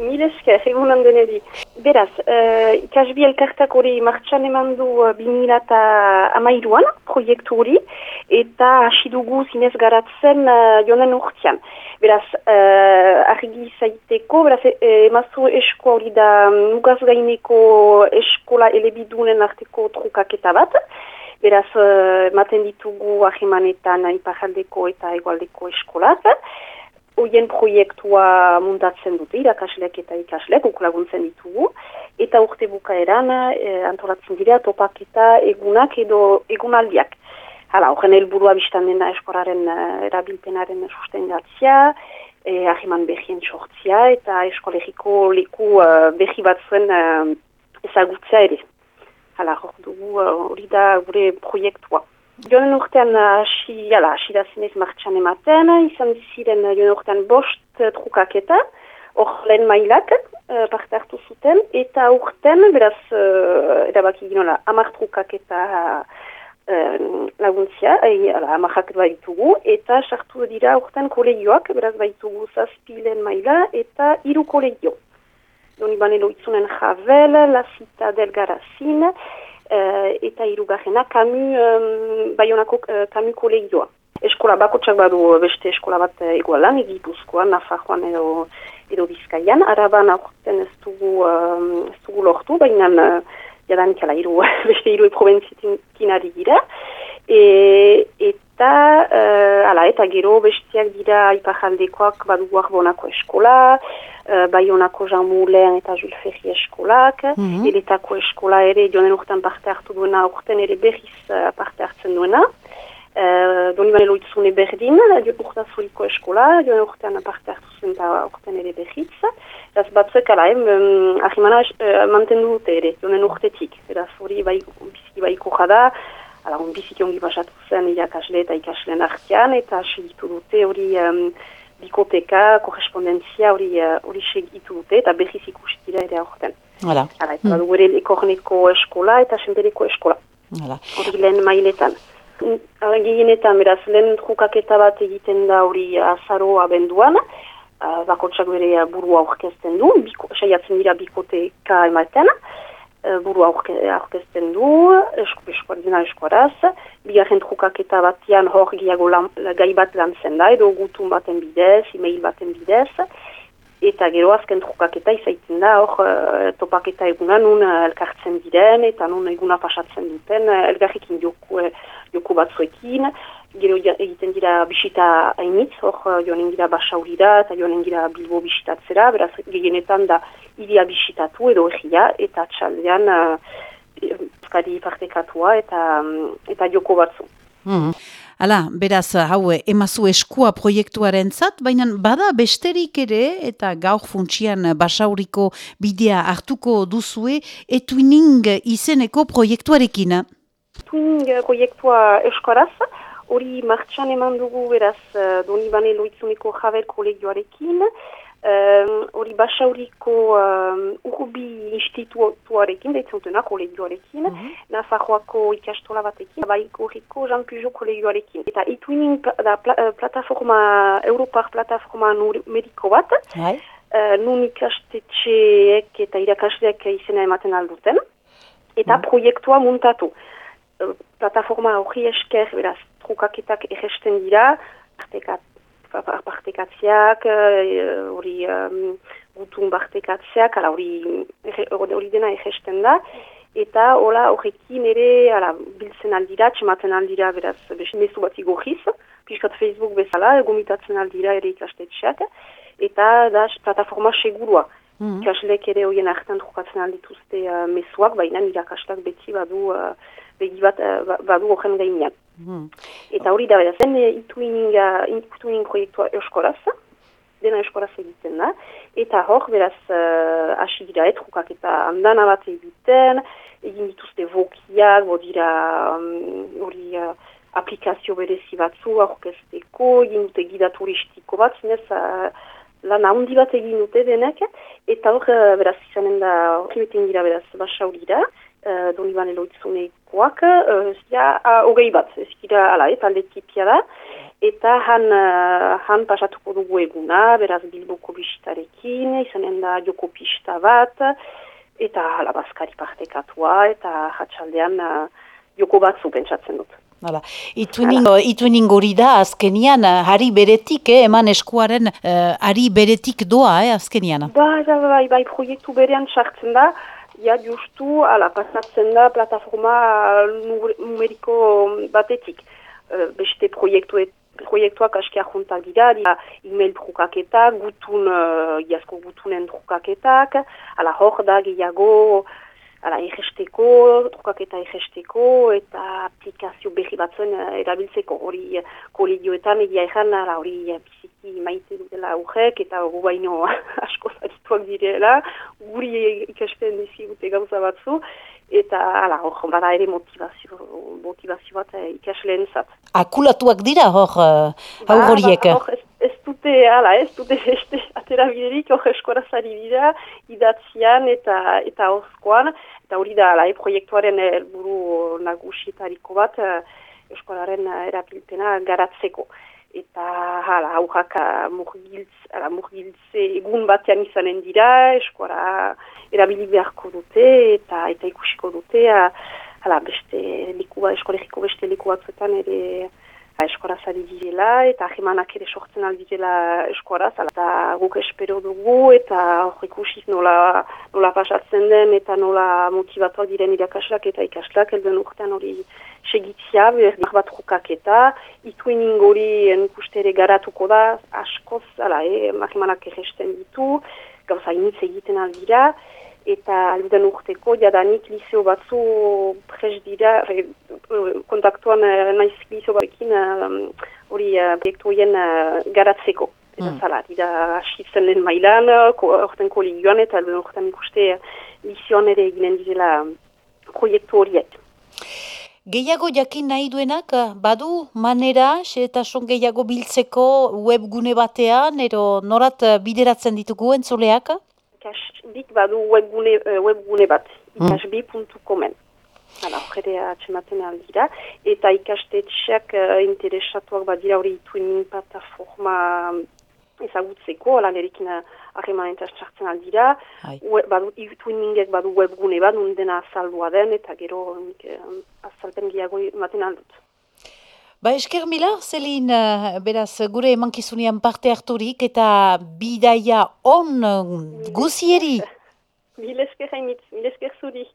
Mil esker, egunan denedi. Beraz, uh, ikasbi elkartak hori martxan eman du uh, eta amairuan, proiektu hori, eta hasi dugu zinez garatzen uh, jonen urtean. Beraz, uh, argi zaiteko, beraz, emazu eskoa hori da mugaz gaineko eskola elebidunen arteko trukaketa bat. Beraz, uh, maten ditugu ahimanetan ipajaldeko eta egualdeko eskolaz hoien proiektua mundatzen dute, irakasleak eta ikasleak, guk laguntzen ditugu, eta urte bukaeran e, antolatzen dira topaketa egunak edo egunaldiak. Hala, horren helburua biztan dena eskoraren uh, erabilpenaren susten gatzia, e, eh, ahiman behien sortzia, eta eskolegiko leku uh, behi batzuen uh, ezagutzea ere. Hala, hor dugu hori da gure proiektua. Joan urtean hasi, jala, hasi da zinez martxan ematen, izan ziren joan urtean bost uh, trukaketa, hor lehen mailak uh, parte hartu zuten, eta urtean, beraz, uh, erabaki ginola, amar trukaketa uh, laguntzia, e, amarrak baitugu, eta sartu dira urtean kolegioak, beraz baitugu zazpilen maila, eta hiru kolegio. Doni banelo itzunen javel, la cita del garazin, uh, eta irugarrena kamu um, baionako uh, kamu kolegioa. Eskola bakotsak badu beste eskola bat egualan, egipuzkoan, nafajoan edo, edo bizkaian. Araban aurten ez dugu, um, ez dugu lortu, baina uh, jadanik ala iru, beste iru provenzietin ari gira. E, eta, uh, ala, eta gero besteak dira ipajaldekoak baduak bonako eskola, uh, Bayonako Jean Moulin eta Jules Ferri eskolak, mm -hmm. eletako eskola ere joanen urtean parte hartu duena, urtean ere berriz uh, parte hartzen duena. Uh, Doni bane loitzune berdin, urta zuriko eskola, joanen urtean parte hartu zuen eta urtean ere berriz. Ez batzuek ala, um, ahimana uh, mantendu dute ere, joanen urtetik. Eraz hori bai, biziki baiko jada, Ala, un biziki ongi basatu zen irakasle eta ikasleen artean, eta hasi ditu dute hori um, bikoteka, korrespondentzia hori uh, segitu dute eta behiz ikustira ere aurten. Hala. Hala, eta mm. ere ekorneko eskola eta sendereko eskola. Hala. Hori lehen mailetan. Hala, gehienetan, beraz, lehen trukaketa bat egiten da hori azaro abenduan, uh, bakotsak bere burua aurkezten du, biko, saiatzen dira bikoteka ematen, Eh, buru aurkezten du, eskuardina eskuaraz, bigarren trukaketa batian hor giago gai bat lan zen da, edo gutun baten bidez, e-mail baten bidez, eta gero azken trukaketa izaiten da, hor uh, topaketa eguna nun uh, elkartzen diren, eta nun eguna pasatzen duten, elgarrekin joku, joku batzuekin, gero egiten dira bisita hainitz, hor joanen gira basaurira eta joanen gira bilbo bisitatzera, beraz gehienetan da iria bisitatu edo egia, eta txaldean uh, partekatua eta, eta joko batzu. Hmm. Hala, beraz, hau, emazu eskua proiektuaren zat, baina bada besterik ere, eta gaur funtsian basauriko bidea hartuko duzue, etuining izeneko proiektuarekin. Etuining proiektua eskoraz, hori martxan eman dugu beraz uh, doni bane loitzuneko jaber kolegioarekin, hori um, basauriko um, urbi institutuarekin, daitzentena kolegioarekin, mm -hmm. Nafarroako ikastola batekin, baiko horiko Jean Pujol kolegioarekin. Eta ituinin da pla, uh, plataforma, Europar plataforma numeriko bat, uh, nun ikastetxeek eta irakasleak izena ematen alduten, eta mm proiektua muntatu. Uh, plataforma hori esker, beraz, trukaketak egesten dira, partekatziak, eh, hori um, gutun partekatziak, hori dena egesten da, eta hola horrekin ere ala, biltzen aldira, txematen aldira, beraz, mesu bat igogiz, piskat Facebook bezala, egomitatzen aldira ere ikastetxeak, eta da plataforma segurua. Mm -hmm. ere horien artean trukatzen aldituzte uh, mesuak, baina irakastak beti badu, uh, begi bat uh, badu horren gainean. Hmm. Eta hori da zen, e, ituinin proiektua euskolaz, dena euskolaz egiten da, eta hor, beraz, uh, hasi dira etrukak eta handana bat egiten, egin dituzte vokiak, bodira um, hori uh, aplikazio berezi batzu, aurkezteko, egin dute gida turistiko bat, zinez, uh, lan handi bat egin dute denek, eta hor, uh, beraz, izanen da, hori beten gira, beraz, basaurira, uh, doni bane uh, zira, uh, hogei bat, ez ala, eta alde tipia da, eta han, uh, han pasatuko dugu eguna, beraz bilboko bisitarekin, izanen da joko pista bat, eta alabazkari partekatua, eta jatsaldean uh, joko batzu pentsatzen dut. Hala, ituinin gori da azkenian, hari beretik, eh, eman eskuaren uh, hari beretik doa, eh, azkenian. Bai, bai, bai, bai, proiektu berean sartzen da, ja justu, ala, pasatzen da plataforma numeriko batetik. Uh, beste proiektuet proiektuak askia juntak dira, dira email trukaketak, gutun, uh, iazko gutunen trukaketak, ala hor da gehiago, ala egesteko, trukaketa egesteko, eta aplikazio berri batzuen uh, erabiltzeko hori uh, kolegioetan egia ezan, hori uh, biziki maite dutela urrek, eta gu baino asko zarituak direla, guri ikasten dizigute gauza batzu, eta ala, hor, bada ere motivazio, motivazio bat eh, ikasleen zat. Akulatuak dira hor, hor horiek? Ba, hor, ez, dute, ala, ez dute beste atera biderik, hor eskorazari dira, idatzian eta eta horskoan, eta hori da, ala, e, proiektuaren helburu nagusietariko bat, uh, eskolaren uh, erapiltena garatzeko. Eta, hala, aurrak murgiltze egun batean izanen dira, eskoara erabili beharko dute eta eta ikusiko dute hala beste likua eskolegiko beste liku batzuetan ere eskora zari direla eta ahimanak ere sortzen aldirela eskora eta guk espero dugu eta hor ikusiz nola, nola pasatzen den eta nola motivatuak diren irakaslak eta ikaslak. Elden urtean hori segitzia, behar bat rukak eta ituin ingori ere garatuko da askoz, ala, eh, ahimanak erresten ditu gauza initz egiten aldira eta aluden urteko jadanik lizeo batzu pres dira kontaktuan uh, naiz lizeo batekin hori uh, uh, garatzeko. Eta mm. zala, dira asitzen lehen mailan, orten kolegioan eta urtean ikuste lizioan ere eginen dizela proiektu horiek. Gehiago jakin nahi duenak, badu manera, eta son gehiago biltzeko webgune batean, ero norat bideratzen ditugu entzuleak? ikasbik badu webgune, webgune bat, hmm. ikasbi.comen. Hala, horre atxematen aldira. Eta ikastetxeak uh, interesatuak badira hori ituinin plataforma ezagutzeko, ala nerikin ahemanen txartzen aldira. Badu, ituiningek badu webgune bat, nundena azaldua den, eta gero uh, azalpen gehiago ematen aldut. Ba esker mila, Zelin, beraz, gure emankizunian parte harturik eta bidaia on guzieri. Mil esker hainitz, mil esker zuri.